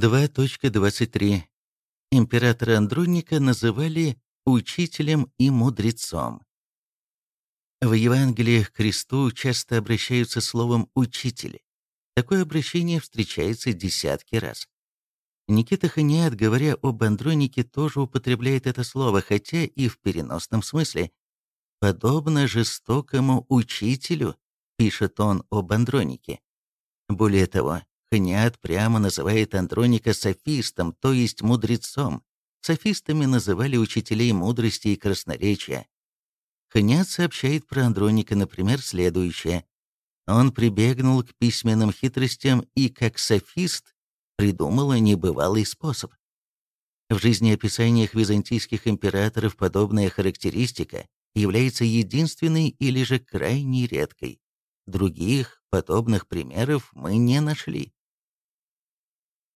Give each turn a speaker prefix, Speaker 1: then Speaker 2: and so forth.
Speaker 1: 2.23. Императора Андроника называли учителем и мудрецом. В Евангелиях к кресту часто обращаются словом «учитель». Такое обращение встречается десятки раз. Никита Ханиат, говоря об Андронике, тоже употребляет это слово, хотя и в переносном смысле. «Подобно жестокому учителю», — пишет он об Андронике. Более того, Ханиат прямо называет Андроника софистом, то есть мудрецом. Софистами называли учителей мудрости и красноречия. Ханиат сообщает про Андроника, например, следующее. Он прибегнул к письменным хитростям и, как софист, придумал небывалый способ. В жизнеописаниях византийских императоров подобная характеристика является единственной или же крайне редкой. Других подобных примеров мы не нашли.